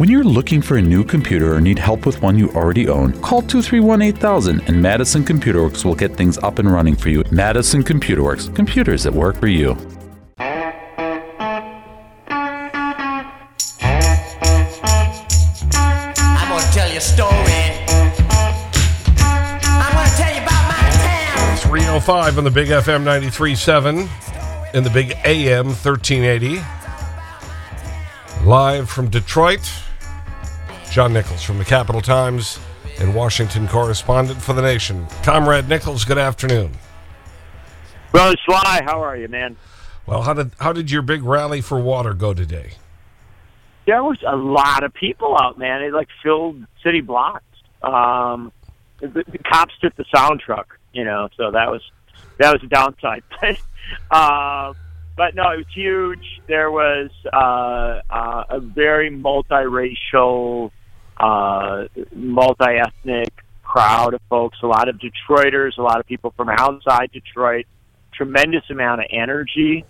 When you're looking for a new computer or need help with one you already own, call 231 8000 and Madison Computer Works will get things up and running for you. Madison Computer Works, computers that work for you. I'm gonna tell you a story. I'm gonna tell you about my town. 305 on the Big FM 93.7 and the Big AM 1380. Live from Detroit, John Nichols from the Capital Times and Washington correspondent for the nation. Comrade Nichols, good afternoon. Brother Sly, how are you, man? Well, how did, how did your big rally for water go today? There was a lot of people out, man. It like filled city blocks. Um, the, the cops took the sound truck, you know, so that was that was a downside. But uh, but no, it was huge. There was uh, uh, a very multiracial, uh, multi-ethnic crowd of folks. A lot of Detroiters, a lot of people from outside Detroit. Tremendous amount of energy,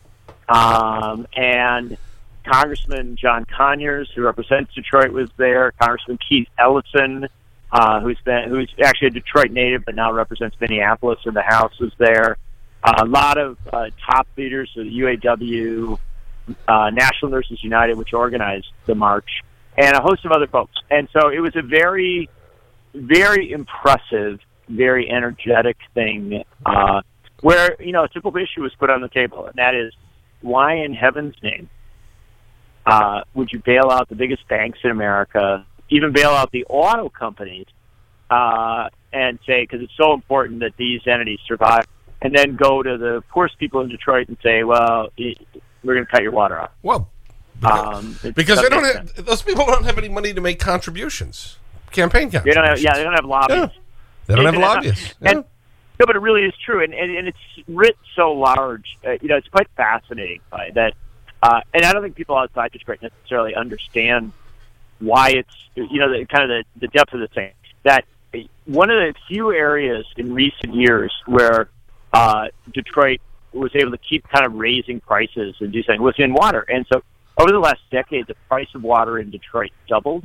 um, and Congressman John Conyers, who represents Detroit, was there. Congressman Keith Ellison, uh, who's been who's actually a Detroit native but now represents Minneapolis in the House, was there. Uh, a lot of uh, top leaders of the UAW, uh, National Nurses United, which organized the march, and a host of other folks. And so it was a very, very impressive, very energetic thing uh, where you know a simple issue was put on the table, and that is why in heaven's name uh, would you bail out the biggest banks in America, even bail out the auto companies, uh, and say because it's so important that these entities survive, and then go to the poorest people in Detroit and say, well, we're going to cut your water off. Well, Um, because they don't have, those people don't have any money to make contributions, campaign They contributions. don't have, yeah, they don't have lobbies. Yeah. They don't have And- lobbyists. And, Yeah. no, but it really is true, and and, and it's writ so large. Uh, you know, it's quite fascinating uh, that, uh, and I don't think people outside Detroit necessarily understand why it's you know the, kind of the, the depth of the thing. That one of the few areas in recent years where uh, Detroit was able to keep kind of raising prices and do something was in water, and so over the last decade, the price of water in Detroit doubled.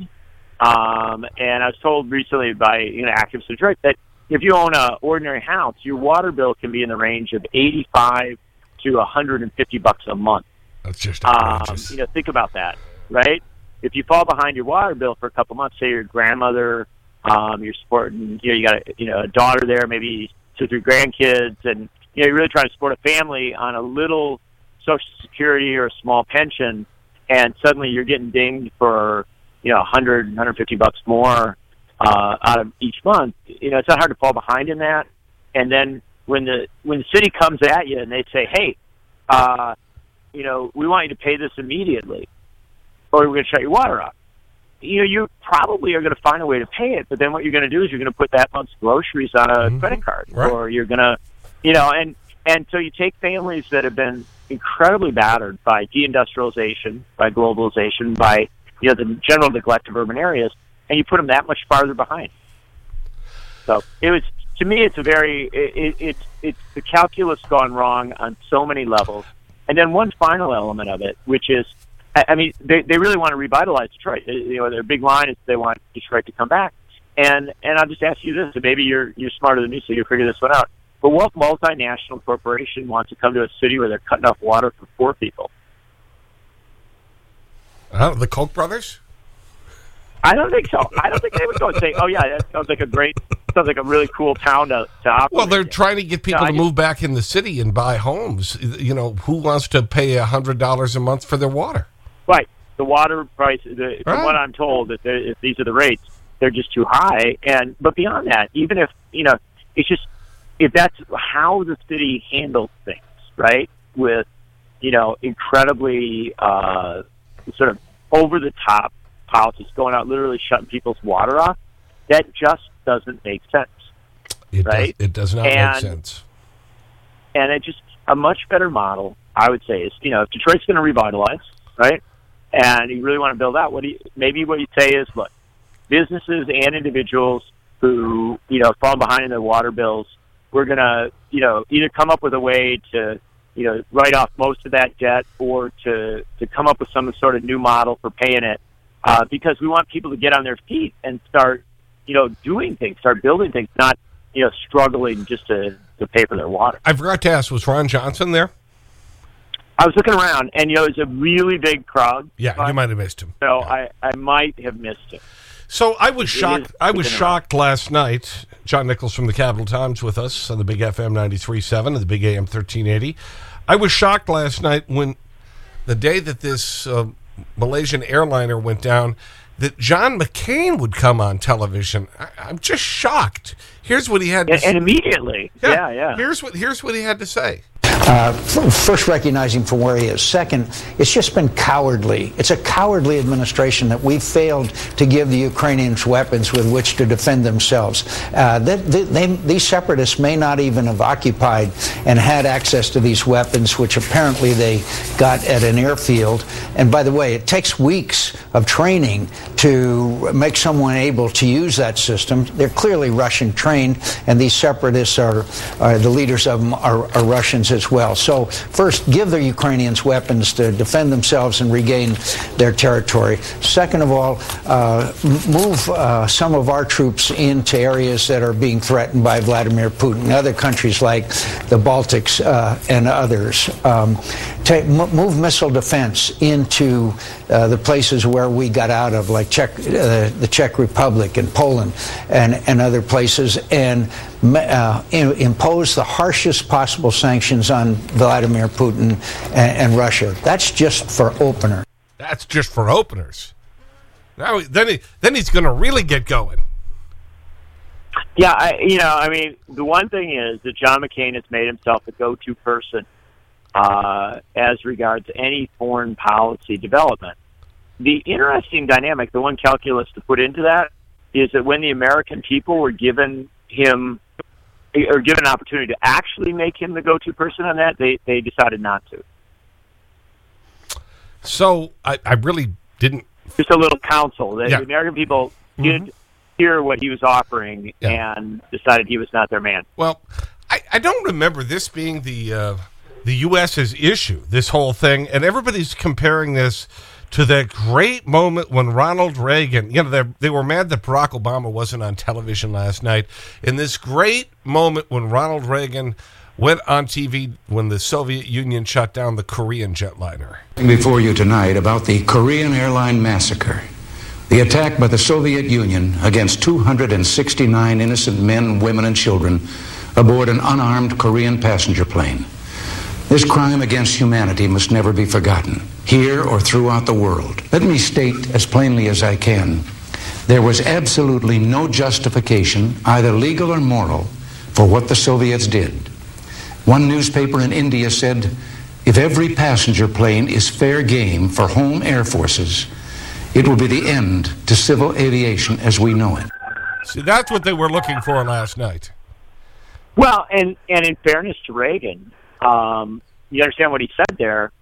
Um, and I was told recently by you know activists in Detroit that if you own a ordinary house, your water bill can be in the range of eighty-five to one hundred and fifty bucks a month. That's just Um, you know, think about that, right? If you fall behind your water bill for a couple months, say your grandmother, um, you're supporting, you know, you got a, you know a daughter there, maybe two or three grandkids, and you know you're really trying to support a family on a little Social Security or a small pension, and suddenly you're getting dinged for you know 100, 150 bucks more uh, out of each month. You know, it's not hard to fall behind in that. And then when the when the city comes at you and they say, "Hey, uh, you know, we want you to pay this immediately, or we're going to shut your water off." You know, you probably are going to find a way to pay it, but then what you're going to do is you're going to put that month's groceries on a credit card, Right. or you're going to, you know, and and so you take families that have been incredibly battered by deindustrialization, by globalization, by you know the general neglect of urban areas, and you put them that much farther behind. So it was to me, it's a very it, it, it's it's the calculus gone wrong on so many levels. And then one final element of it, which is, I, I mean, they they really want to revitalize Detroit. You know, their big line is they want Detroit to come back. And and I'll just ask you this, and maybe you're you're smarter than me, so you figure this one out. But what multinational corporation wants to come to a city where they're cutting off water for poor people? Uh, the Koch brothers? I don't think so. I don't think they would go and say, "Oh yeah, that sounds like a great, sounds like a really cool town to, to operate." Well, they're in." trying to get people I to just- move back in the city and buy homes. You know, who wants to pay a $100 a month for their water? Right. The water price, the, from Right. what I'm told, that if these are the rates, they're just too high. And but beyond that, even if you know, it's just if that's how the city handles things, right? With you know, incredibly uh, sort of over the top policies going out, literally shutting people's water off. That just doesn't make sense. It, Right. does, it does not make sense. and it just a much better model, I would say, is you know if Detroit's going to revitalize, right, and you really want to build out, what do you, maybe what you say is, look, businesses and individuals who you know fall behind in their water bills, we're going to you know either come up with a way to you know write off most of that debt, or to to come up with some sort of new model for paying it. uh, because we want people to get on their feet and start, you know, doing things, start building things, not, you know, struggling just to, to pay for their water. I forgot to ask, was Ron Johnson there? I was looking around, and, you know, it was a really big crowd. Yeah, but- you might have missed him. So I, I might have missed it. So I was shocked. I was shocked last night. John Nichols from the Capital Times with us on the Big FM 93.7 and the Big AM 1380. I was shocked last night when the day that this uh, Malaysian airliner went down that John McCain would come on television. I, I'm just shocked. Here's what he had to And, and immediately. Yeah, yeah. Here's what, here's what he had to say. Uh, first, recognizing from where he is. Second, it's just been cowardly. It's a cowardly administration that we failed to give the Ukrainians weapons with which to defend themselves. Uh, they, they, these separatists may not even have occupied and had access to these weapons, which apparently they got at an airfield. And by the way, it takes weeks of training to make someone able to use that system. They're clearly Russian trained, and these separatists are, are the leaders of them are, are Russians as well. So first, give the Ukrainians weapons to defend themselves and regain their territory. Second of all, uh, move uh, some of our troops into areas that are being threatened by Vladimir Putin, other countries like the Baltics uh, and others. Um, ta- m- move missile defense into uh, the places where we got out of, like Czech, uh, the Czech Republic and Poland and, and other places, and uh, im- impose the harshest possible sanctions on Vladimir Putin and, and Russia. That's just for opener. That's just for openers. Now, then, he, then he's going to really get going. Yeah, I, you know, I mean, the one thing is that John McCain has made himself a go-to person uh, as regards any foreign policy development. The interesting dynamic, the one calculus to put into that, is that when the American people were given him or given an opportunity to actually make him the go-to person on that, they they decided not to. So I, I really didn't. Just a little counsel that Yeah. the American people did hear what he was offering Yeah. and decided he was not their man. Well, I, I don't remember this being the uh, the U.S.'s issue, this whole thing, and everybody's comparing this to that great moment when Ronald Reagan, you know, they, they were mad that Barack Obama wasn't on television last night, in this great moment when Ronald Reagan went on TV when the Soviet Union shut down the Korean jetliner. Before you tonight about the Korean airline massacre, the attack by the Soviet Union against 269 innocent men, women, and children aboard an unarmed Korean passenger plane. This crime against humanity must never be forgotten, here or throughout the world. Let me state as plainly as I can there was absolutely no justification, either legal or moral, for what the Soviets did. One newspaper in India said, if every passenger plane is fair game for home air forces, it will be the end to civil aviation as we know it. See, that's what they were looking for last night. Well, and and in fairness to Reagan, um, you understand what he said there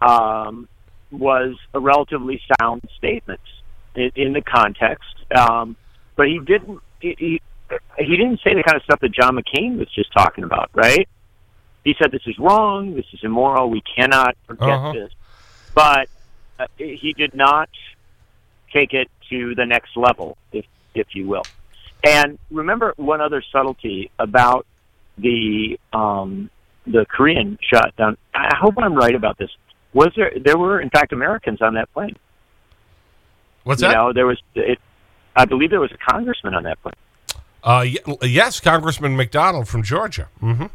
um, was a relatively sound statement in, in the context, um, but he didn't. He, he he didn't say the kind of stuff that John McCain was just talking about, right? He said this is wrong, this is immoral, we cannot forget Uh-huh. this, but uh, he did not take it to the next level, if if you will. And remember one other subtlety about the um, the Korean shot down. I hope I'm right about this. Was there there were in fact Americans on that plane? What's you that? know, there was it, I believe there was a congressman on that plane. Uh, yes, Congressman McDonald from Georgia. hmm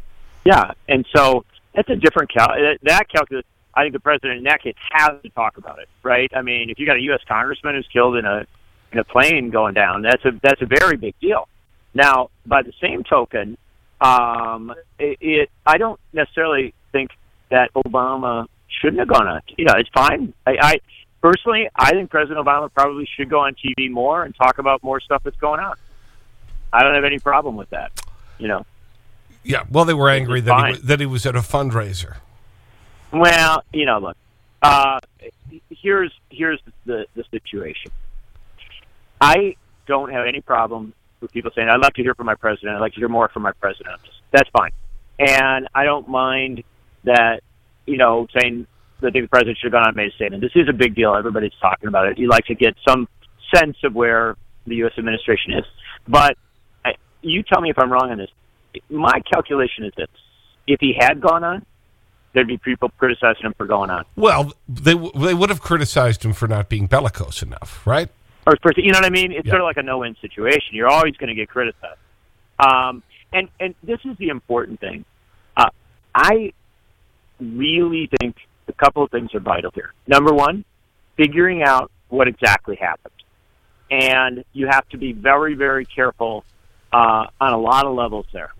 Yeah, and so that's a different cal. that- That calculus. I think the president in that case has to talk about it, right? I mean, if you got a U.S. congressman who's killed in a in a plane going down, that's a that's a very big deal. Now, by the same token, um, it, it I don't necessarily think that Obama shouldn't have gone on. You know, it's fine. I, I personally, I think President Obama probably should go on TV more and talk about more stuff that's going on. I don't have any problem with that. You know. Yeah, well, they were angry that he, fine. that he was at a fundraiser. Well, you know, look. Uh, here's here's the the situation. I don't have any problem with people saying I'd like to hear from my president. I'd like to hear more from my president. That's fine, and I don't mind that. You know, saying think the president should have gone out and made a statement. This is a big deal. Everybody's talking about it. You like to get some sense of where the U.S. administration is. But I, you tell me if I'm wrong on this. My calculation is this: if he had gone on, there'd be people criticizing him for going on. Well, they, they would have criticized him for not being bellicose enough, right? Or for, you know what I mean? It's Yeah. sort of like a no-win situation. You're always going to get criticized. Um, and and this is the important thing. Uh, I really think a couple of things are vital here. Number one, figuring out what exactly happened, and you have to be very very careful uh, on a lot of levels there.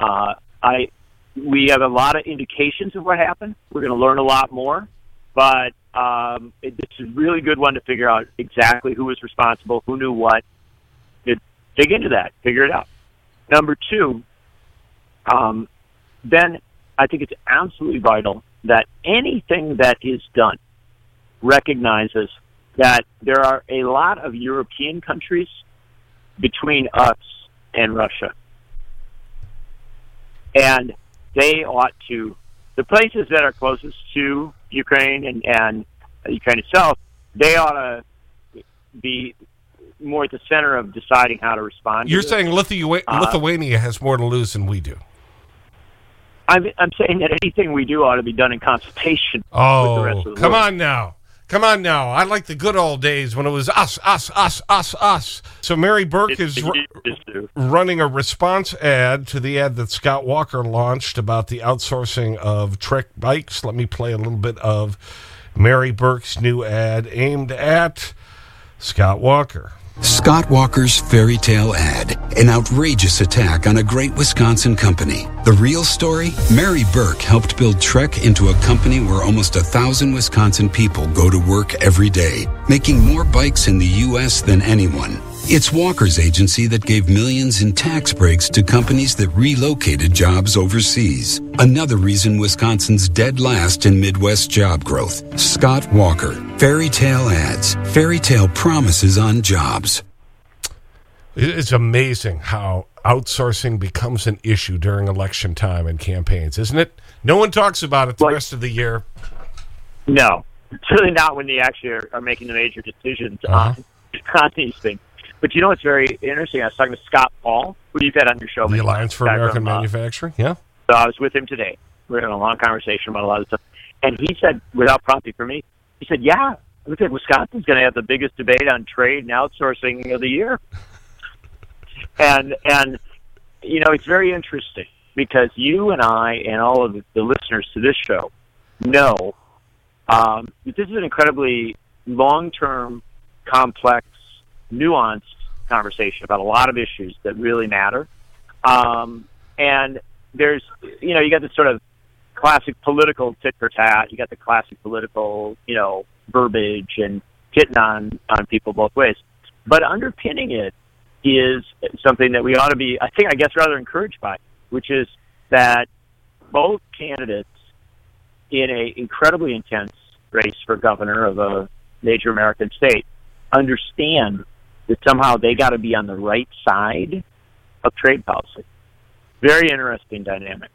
Uh, I we have a lot of indications of what happened. We're going to learn a lot more, but um, it, it's a really good one to figure out exactly who was responsible, who knew what. It, dig into that, figure it out. Number two, um, then I think it's absolutely vital that anything that is done recognizes that there are a lot of European countries between us and Russia. And they ought to, the places that are closest to Ukraine and, and Ukraine itself, they ought to be more at the center of deciding how to respond. You're this. saying Lithu Uh, Lithuania has more to lose than we do. I'm, I'm saying that anything we do ought to be done in consultation with the rest Oh, of the come world. on now. Come on now. I like the good old days when it was us, us, us, us, us. So Mary Burke is ru- it is to- running a response ad to the ad that Scott Walker launched about the outsourcing of Trek bikes. Let me play a little bit of Mary Burke's new ad aimed at Scott Walker. Scott Walker's fairy tale ad, an outrageous attack on a great Wisconsin company. The real story? Mary Burke helped build Trek into a company where almost a thousand Wisconsin people go to work every day, making more bikes in the U.S. than anyone. It's Walker's agency that gave millions in tax breaks to companies that relocated jobs overseas. Another reason Wisconsin's dead last in Midwest job growth. Scott Walker. Fairy tale ads. Fairy tale promises on jobs. It's amazing how outsourcing becomes an issue during election time and campaigns, isn't it? No one talks about it the Like- rest of the year. No, it's really not when they actually are, are making the major decisions Uh-huh. on, on these things. But you know what's very interesting? I was talking to Scott Paul, who you've had on your show. The Alliance for American from, uh, Manufacturing, yeah. So I was with him today. We were having a long conversation about a lot of stuff. And he said, without prompting for me, he said, yeah, look at Wisconsin's going to have the biggest debate on trade and outsourcing of the year. and, and, you know, it's very interesting because you and I and all of the listeners to this show know um, that this is an incredibly long-term, complex, nuanced conversation about a lot of issues that really matter. Um, and there's, you know, you got this sort of classic political tit for tat. You got the classic political, you know, verbiage and hitting on on people both ways. But underpinning it is something that we ought to be, I think, I guess, rather encouraged by, which is that both candidates in a incredibly intense race for governor of a major American state understand that somehow they got to be on the right side of trade policy. Very interesting dynamic.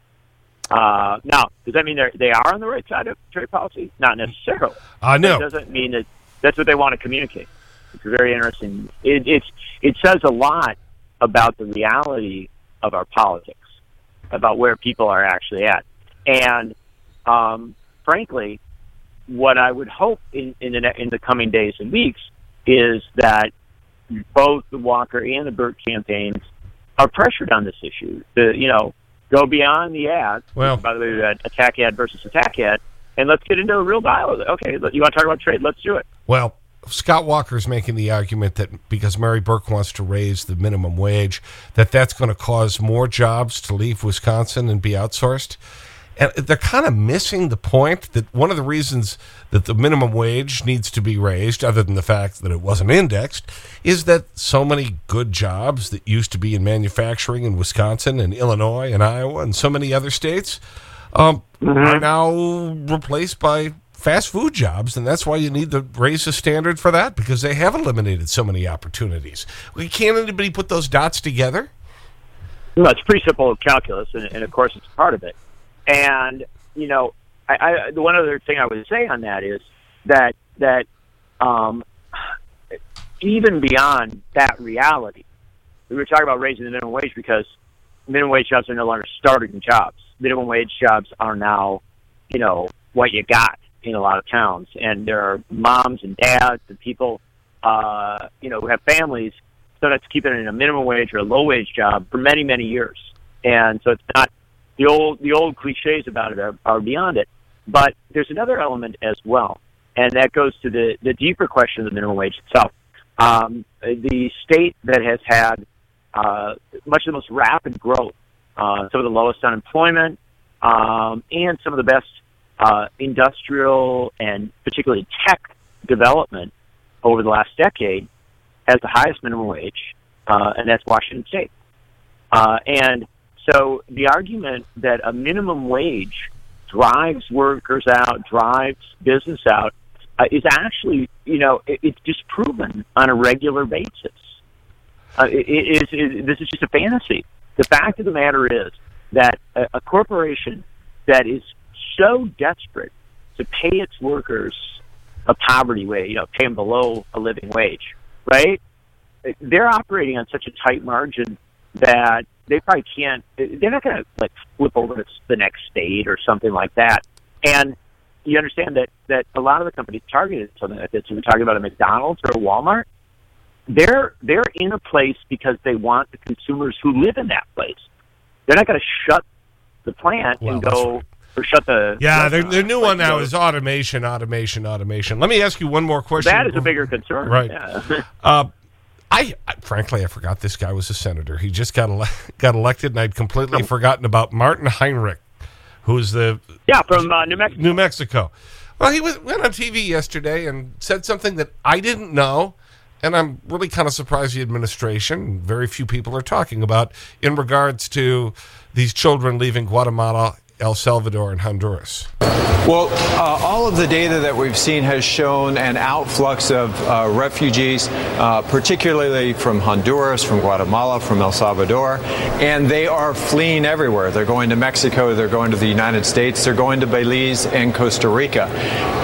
Uh, now, does that mean they they are on the right side of trade policy? Not necessarily. I know. It doesn't mean that that's what they want to communicate. It's very interesting. It, it's it says a lot about the reality of our politics, about where people are actually at, and um, frankly, what I would hope in in the in the coming days and weeks is that both the Walker and the Burke campaigns are pressured on this issue. To you know go beyond the ad. Well- by the way, had attack ad versus attack ad, and let's get into a real dialogue. Okay, you want to talk about trade? Let's do it. Well, Scott Walker is making the argument that because Mary Burke wants to raise the minimum wage, that that's going to cause more jobs to leave Wisconsin and be outsourced. And they're kind of missing the point that one of the reasons that the minimum wage needs to be raised, other than the fact that it wasn't indexed, is that so many good jobs that used to be in manufacturing in Wisconsin and Illinois and Iowa and so many other states um, are now replaced by fast food jobs, and that's why you need to raise the standard for that because they have eliminated so many opportunities. We can't anybody put those dots together? No, it's pretty simple calculus, and, and of course, it's part of it. And you know, I, I, the one other thing I would say on that is that that um, even beyond that reality, we were talking about raising the minimum wage because minimum wage jobs are no longer starting jobs. Minimum wage jobs are now, you know, what you got in a lot of towns, and there are moms and dads and people, uh, you know, who have families so that's keeping it in a minimum wage or a low wage job for many many years, and so it's not the old the old cliches about it are, are beyond it. But there's another element as well, and that goes to the the deeper question of the minimum wage itself. Um, the state that has had uh, much of the most rapid growth, uh, some of the lowest unemployment, um, and some of the best uh, industrial and particularly tech development over the last decade has the highest minimum wage, uh, and that's Washington State. Uh, and so the argument that a minimum wage drives workers out, drives business out, uh, is actually, you know, it, it's disproven on a regular basis. Uh, it, it is, it, this is just a fantasy. The fact of the matter is that a, a corporation that is so desperate to pay its workers a poverty wage, you know, pay them below a living wage, right? They're operating on such a tight margin that they probably can't. They're not going to like flip over to the next state or something like that. And you understand that that a lot of the companies targeted something like this. We're talking about a McDonald's or a Walmart. They're they're in a place because they want the consumers who live in that place. They're not going to shut the plant Well, and go or shut the Yeah, their, their new one now is automation, automation, automation. Let me ask you one more question. that is a bigger concern. Right. Yeah. Uh, I, I frankly, I forgot this guy was a senator. He just got ele got elected, and I'd completely forgotten about Martin Heinrich, who's the yeah, from uh, New Mexico. New Mexico. Well, he was, went on TV yesterday and said something that I didn't know, and I'm really kind of surprised the administration, very few people are talking about, in regards to these children leaving Guatemala, El Salvador, and Honduras. Well, uh, all of the data that we've seen has shown an outflux of uh, refugees, uh, particularly from Honduras, from Guatemala, from El Salvador, and they are fleeing everywhere. They're going to Mexico, they're going to the United States, they're going to Belize and Costa Rica.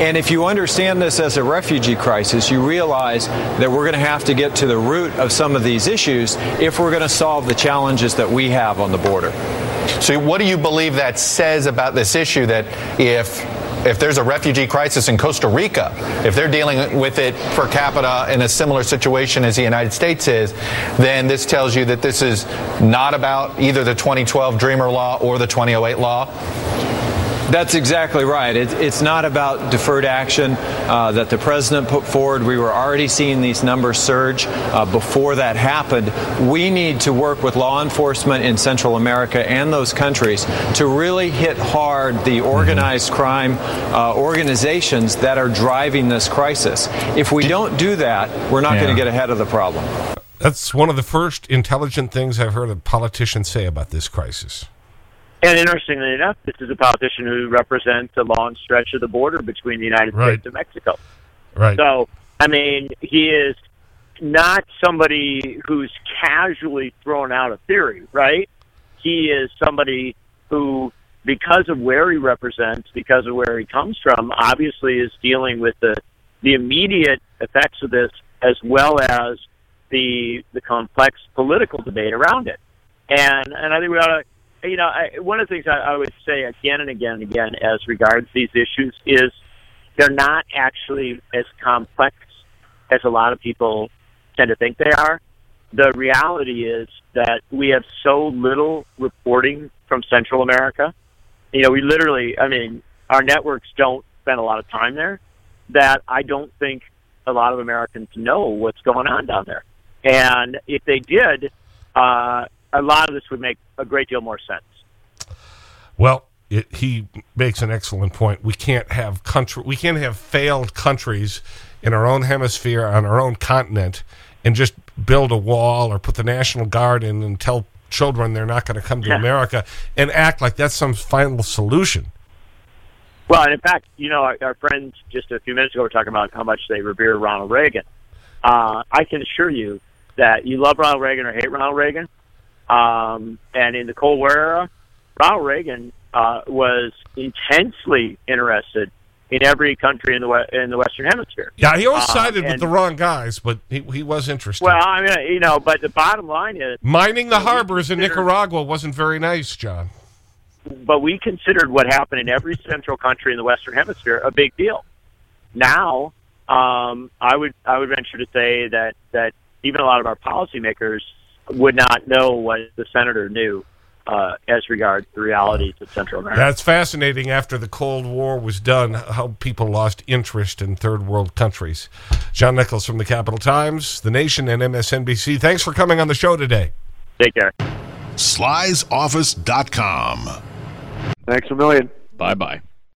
And if you understand this as a refugee crisis, you realize that we're going to have to get to the root of some of these issues if we're going to solve the challenges that we have on the border. So, what do you believe that says about this issue? That if if there's a refugee crisis in Costa Rica, if they're dealing with it per capita in a similar situation as the United States is, then this tells you that this is not about either the 2012 Dreamer Law or the 2008 law. That's exactly right. It, it's not about deferred action uh, that the president put forward. We were already seeing these numbers surge uh, before that happened. We need to work with law enforcement in Central America and those countries to really hit hard the organized crime uh, organizations that are driving this crisis. If we don't do that, we're not Yeah. going to get ahead of the problem. That's one of the first intelligent things I've heard a politician say about this crisis. And interestingly enough, this is a politician who represents a long stretch of the border between the United Right. States and Mexico. Right. So, I mean, he is not somebody who's casually thrown out a theory, right? He is somebody who, because of where he represents, because of where he comes from, obviously is dealing with the the immediate effects of this, as well as the the complex political debate around it. And and I think we ought to you know, I, one of the things I, I would say again and again and again as regards these issues is they're not actually as complex as a lot of people tend to think they are. The reality is that we have so little reporting from Central America. You know, we literally, I mean, our networks don't spend a lot of time there. That I don't think a lot of Americans know what's going on down there. And if they did, uh, a lot of this would make a great deal more sense. Well, it, he makes an excellent point. We can't have country, we can't have failed countries in our own hemisphere on our own continent and just build a wall or put the National Guard in and tell children they're not going to come to Yeah. America and act like that's some final solution. Well, and in fact, you know, our, our friends just a few minutes ago were talking about how much they revere Ronald Reagan. Uh, I can assure you that you love Ronald Reagan or hate Ronald Reagan. Um, and in the Cold War era, Ronald Reagan uh, was intensely interested in every country in the we- in the Western Hemisphere. Yeah, he always Uh, sided with the wrong guys, but he, he was interested. Well, I mean, you know, but the bottom line is, Mining the you know, we harbors in Nicaragua wasn't very nice, John. but we considered what happened in every central country in the Western Hemisphere a big deal. Now, um, I would I would venture to say that that even a lot of our policymakers would not know what the senator knew uh, as regards the realities of Central America. That's fascinating after the Cold War was done, how people lost interest in third world countries. John Nichols from the Capital Times, The Nation, and MSNBC. Thanks for coming on the show today. Take care. Slysoffice.com. Thanks a million. Bye bye.